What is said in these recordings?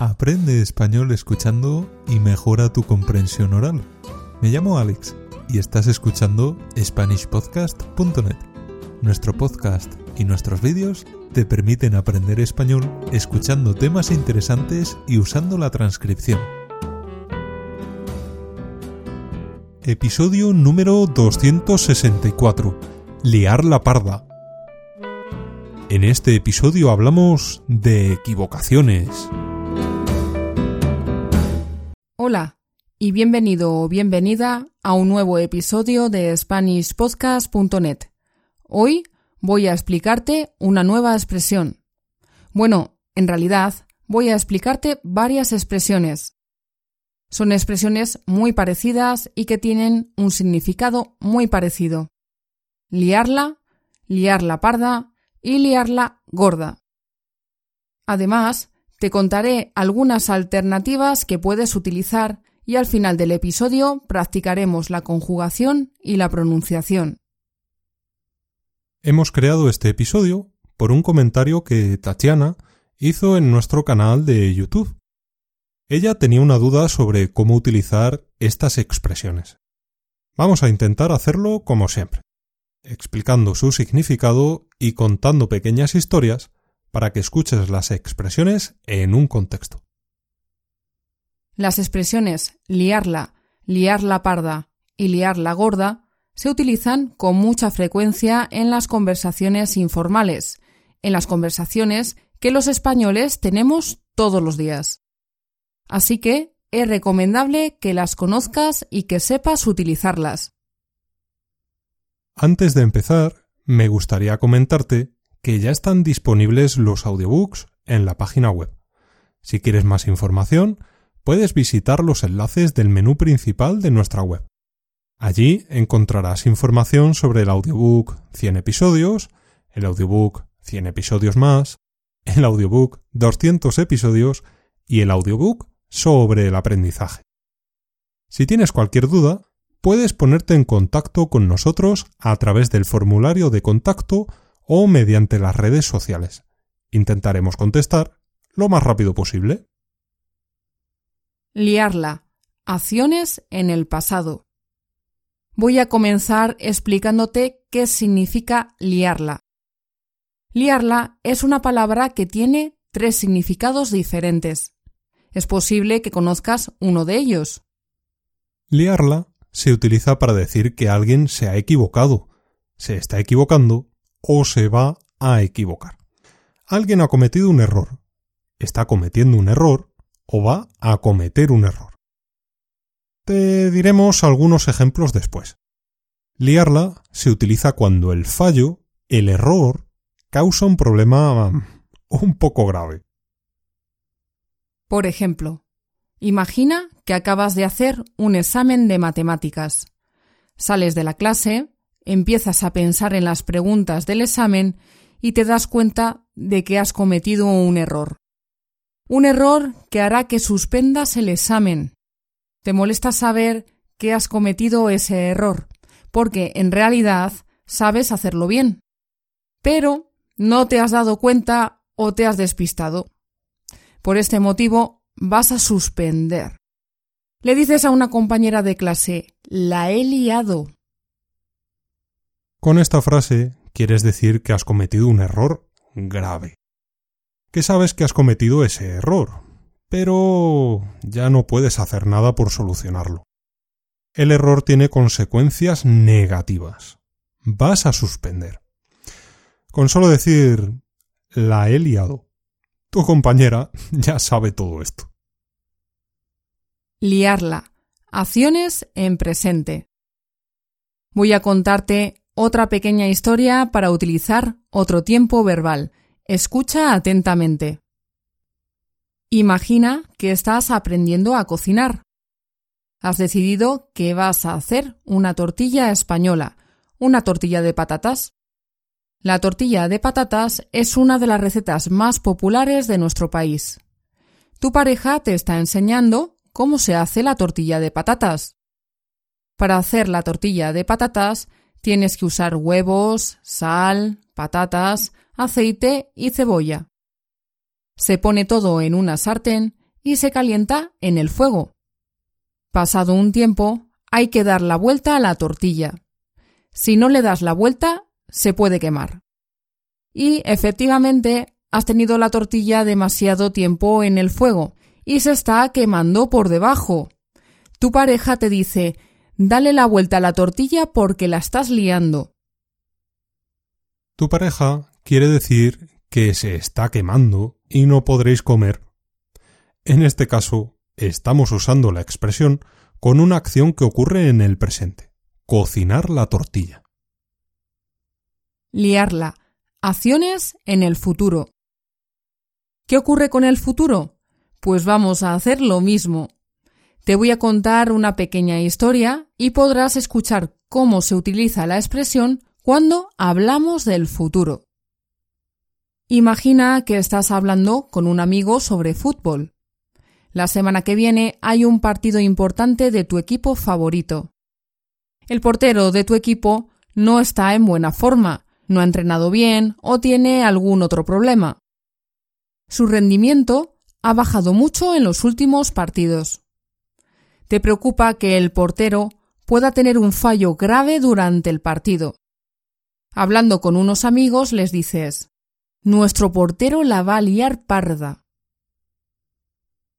Aprende español escuchando y mejora tu comprensión oral. Me llamo Alex y estás escuchando SpanishPodcast.net. Nuestro podcast y nuestros vídeos te permiten aprender español escuchando temas interesantes y usando la transcripción. Episodio número 264. Liar la parda. En este episodio hablamos de equivocaciones. Hola y bienvenido o bienvenida a un nuevo episodio de SpanishPodcast.net. Hoy voy a explicarte una nueva expresión. Bueno, en realidad voy a explicarte varias expresiones. Son expresiones muy parecidas y que tienen un significado muy parecido. Liarla, liarla parda y liarla gorda. Además, te contaré algunas alternativas que puedes utilizar y al final del episodio practicaremos la conjugación y la pronunciación. Hemos creado este episodio por un comentario que Tatiana hizo en nuestro canal de YouTube. Ella tenía una duda sobre cómo utilizar estas expresiones. Vamos a intentar hacerlo como siempre, explicando su significado y contando pequeñas historias para que escuches las expresiones en un contexto. Las expresiones liarla, liarla parda y liarla gorda se utilizan con mucha frecuencia en las conversaciones informales, en las conversaciones que los españoles tenemos todos los días. Así que es recomendable que las conozcas y que sepas utilizarlas. Antes de empezar, me gustaría comentarte que ya están disponibles los audiobooks en la página web. Si quieres más información, puedes visitar los enlaces del menú principal de nuestra web. Allí encontrarás información sobre el audiobook 100 episodios, el audiobook 100 episodios más, el audiobook 200 episodios y el audiobook sobre el aprendizaje. Si tienes cualquier duda, puedes ponerte en contacto con nosotros a través del formulario de contacto o mediante las redes sociales. Intentaremos contestar lo más rápido posible. Liarla. Acciones en el pasado. Voy a comenzar explicándote qué significa liarla. Liarla es una palabra que tiene tres significados diferentes. Es posible que conozcas uno de ellos. Liarla se utiliza para decir que alguien se ha equivocado, se está equivocando o se va a equivocar. Alguien ha cometido un error, está cometiendo un error o va a cometer un error. Te diremos algunos ejemplos después. Liarla se utiliza cuando el fallo, el error, causa un problema mm, un poco grave. Por ejemplo, imagina que acabas de hacer un examen de matemáticas. Sales de la clase, empiezas a pensar en las preguntas del examen y te das cuenta de que has cometido un error. Un error que hará que suspendas el examen. Te molesta saber que has cometido ese error, porque en realidad sabes hacerlo bien. Pero no te has dado cuenta o te has despistado. Por este motivo vas a suspender. Le dices a una compañera de clase, la he liado. Con esta frase quieres decir que has cometido un error grave. Que sabes que has cometido ese error, pero ya no puedes hacer nada por solucionarlo. El error tiene consecuencias negativas. Vas a suspender. Con solo decir la he liado, tu compañera ya sabe todo esto. Liarla. Acciones en presente. Voy a contarte otra pequeña historia para utilizar otro tiempo verbal. Escucha atentamente. Imagina que estás aprendiendo a cocinar. Has decidido que vas a hacer una tortilla española, una tortilla de patatas. La tortilla de patatas es una de las recetas más populares de nuestro país. Tu pareja te está enseñando cómo se hace la tortilla de patatas. Para hacer la tortilla de patatas Tienes que usar huevos, sal, patatas, aceite y cebolla. Se pone todo en una sartén y se calienta en el fuego. Pasado un tiempo, hay que dar la vuelta a la tortilla. Si no le das la vuelta, se puede quemar. Y efectivamente, has tenido la tortilla demasiado tiempo en el fuego y se está quemando por debajo. Tu pareja te dice, dale la vuelta a la tortilla porque la estás liando. Tu pareja quiere decir que se está quemando y no podréis comer. En este caso, estamos usando la expresión con una acción que ocurre en el presente, cocinar la tortilla. Liarla. Acciones en el futuro. ¿Qué ocurre con el futuro? Pues vamos a hacer lo mismo. Te voy a contar una pequeña historia y podrás escuchar cómo se utiliza la expresión cuando hablamos del futuro. Imagina que estás hablando con un amigo sobre fútbol. La semana que viene hay un partido importante de tu equipo favorito. El portero de tu equipo no está en buena forma, no ha entrenado bien o tiene algún otro problema. Su rendimiento ha bajado mucho en los últimos partidos. Te preocupa que el portero pueda tener un fallo grave durante el partido. Hablando con unos amigos les dices Nuestro portero la va a liar parda.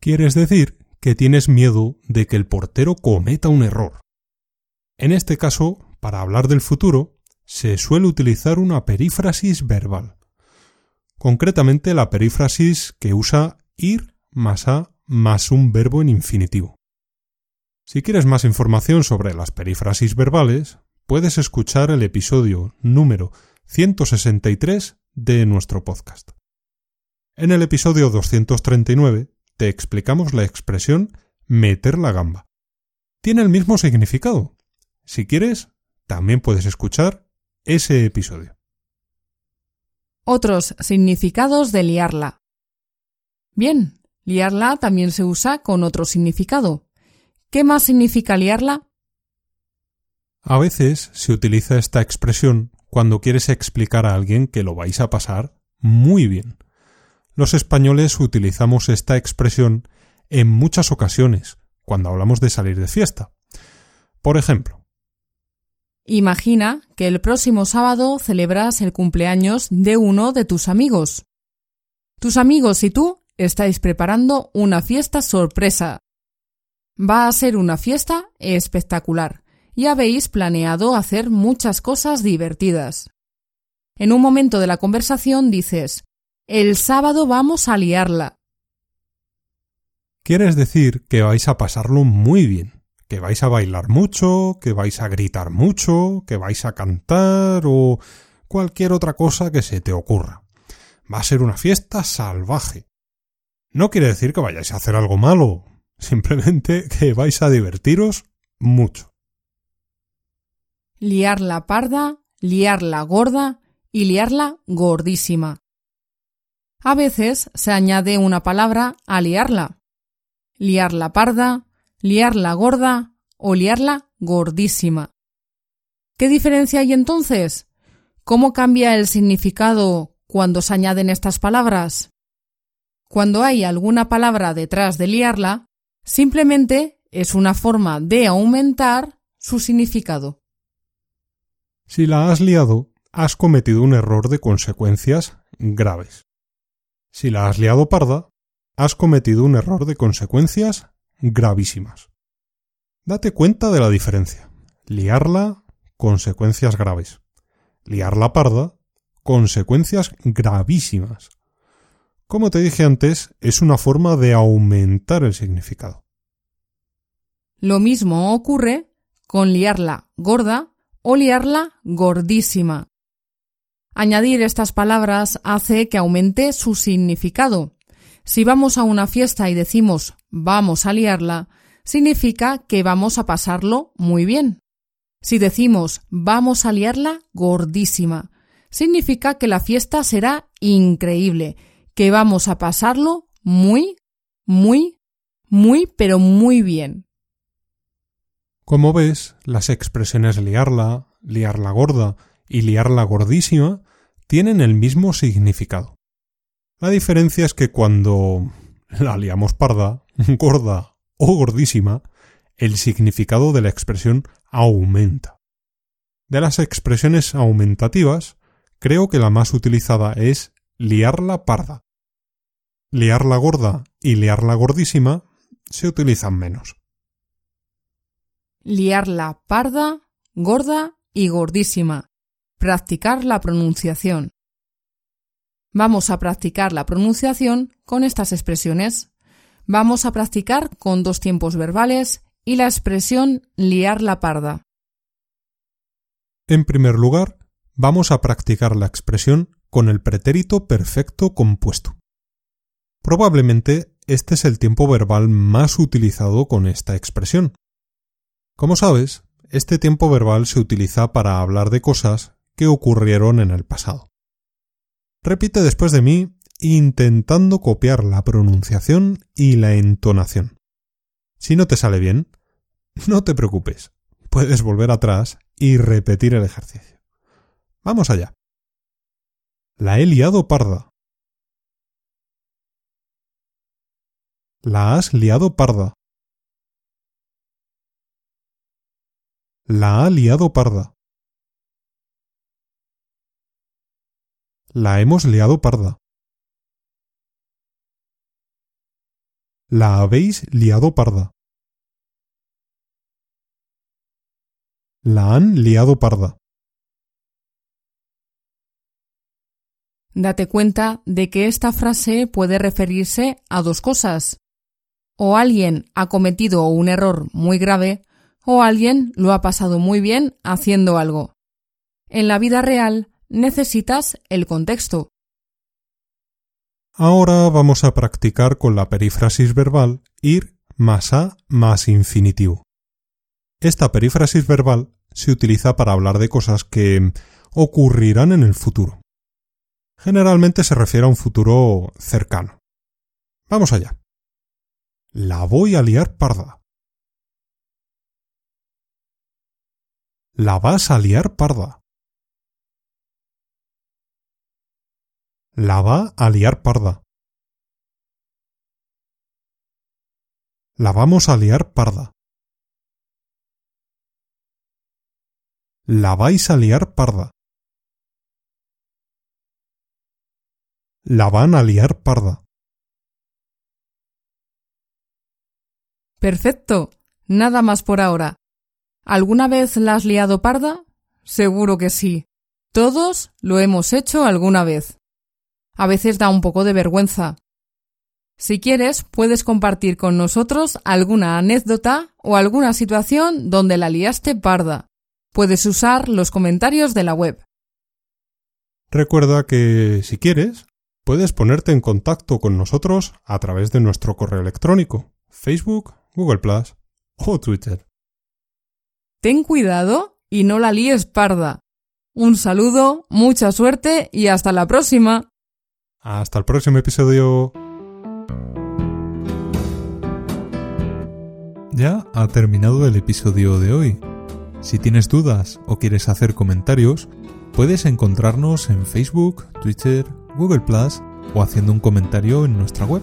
Quieres decir que tienes miedo de que el portero cometa un error. En este caso, para hablar del futuro, se suele utilizar una perífrasis verbal. Concretamente la perífrasis que usa ir más a más un verbo en infinitivo. Si quieres más información sobre las perífrasis verbales, puedes escuchar el episodio número 163 de nuestro podcast. En el episodio 239 te explicamos la expresión meter la gamba. Tiene el mismo significado. Si quieres, también puedes escuchar ese episodio. Otros significados de liarla. Bien, liarla también se usa con otro significado. ¿Qué más significa liarla? A veces se utiliza esta expresión cuando quieres explicar a alguien que lo vais a pasar muy bien. Los españoles utilizamos esta expresión en muchas ocasiones cuando hablamos de salir de fiesta. Por ejemplo, Imagina que el próximo sábado celebras el cumpleaños de uno de tus amigos. Tus amigos y tú estáis preparando una fiesta sorpresa. Va a ser una fiesta espectacular y habéis planeado hacer muchas cosas divertidas. En un momento de la conversación dices, el sábado vamos a liarla. Quieres decir que vais a pasarlo muy bien, que vais a bailar mucho, que vais a gritar mucho, que vais a cantar o cualquier otra cosa que se te ocurra. Va a ser una fiesta salvaje. No quiere decir que vayáis a hacer algo malo, simplemente que vais a divertiros mucho. Liarla parda, liarla gorda y liarla gordísima. A veces se añade una palabra a liarla. Liarla parda, liarla gorda o liarla gordísima. ¿Qué diferencia hay entonces? ¿Cómo cambia el significado cuando se añaden estas palabras? Cuando hay alguna palabra detrás de liarla, simplemente es una forma de aumentar su significado. Si la has liado, has cometido un error de consecuencias graves. Si la has liado parda, has cometido un error de consecuencias gravísimas. Date cuenta de la diferencia. Liarla, consecuencias graves. Liarla parda, consecuencias gravísimas. Como te dije antes, es una forma de aumentar el significado. Lo mismo ocurre con liarla gorda o liarla gordísima. Añadir estas palabras hace que aumente su significado. Si vamos a una fiesta y decimos vamos a liarla, significa que vamos a pasarlo muy bien. Si decimos vamos a liarla gordísima, significa que la fiesta será increíble, que vamos a pasarlo muy, muy, muy, pero muy bien. Como ves, las expresiones liarla, liarla gorda y liarla gordísima tienen el mismo significado. La diferencia es que cuando la liamos parda, gorda o gordísima, el significado de la expresión aumenta. De las expresiones aumentativas, creo que la más utilizada es liarla parda. Liarla gorda y liarla gordísima se utilizan menos. Liarla parda, gorda y gordísima. Practicar la pronunciación. Vamos a practicar la pronunciación con estas expresiones. Vamos a practicar con dos tiempos verbales y la expresión liar la parda. En primer lugar, vamos a practicar la expresión con el pretérito perfecto compuesto. Probablemente este es el tiempo verbal más utilizado con esta expresión. Como sabes, este tiempo verbal se utiliza para hablar de cosas que ocurrieron en el pasado. Repite después de mí intentando copiar la pronunciación y la entonación. Si no te sale bien, no te preocupes, puedes volver atrás y repetir el ejercicio. Vamos allá. La he liado parda. La has liado parda. La ha liado parda. La hemos liado parda. La habéis liado parda. La han liado parda. Date cuenta de que esta frase puede referirse a dos cosas. O alguien ha cometido un error muy grave, o alguien lo ha pasado muy bien haciendo algo. En la vida real necesitas el contexto. Ahora vamos a practicar con la perífrasis verbal ir más a más infinitivo. Esta perífrasis verbal se utiliza para hablar de cosas que ocurrirán en el futuro. Generalmente se refiere a un futuro cercano. Vamos allá. La voy a liar parda. La vas a liar parda. La va a liar parda. La vamos a liar parda. La vais a liar parda. La van a liar parda. Perfecto. Nada más por ahora. ¿Alguna vez la has liado parda? Seguro que sí. Todos lo hemos hecho alguna vez. A veces da un poco de vergüenza. Si quieres, puedes compartir con nosotros alguna anécdota o alguna situación donde la liaste parda. Puedes usar los comentarios de la web. Recuerda que, si quieres, puedes ponerte en contacto con nosotros a través de nuestro correo electrónico, Facebook, Google Plus o Twitter. Ten cuidado y no la líes parda. Un saludo, mucha suerte y hasta la próxima. Hasta el próximo episodio. Ya ha terminado el episodio de hoy. Si tienes dudas o quieres hacer comentarios, puedes encontrarnos en Facebook, Twitter, Google Plus o haciendo un comentario en nuestra web.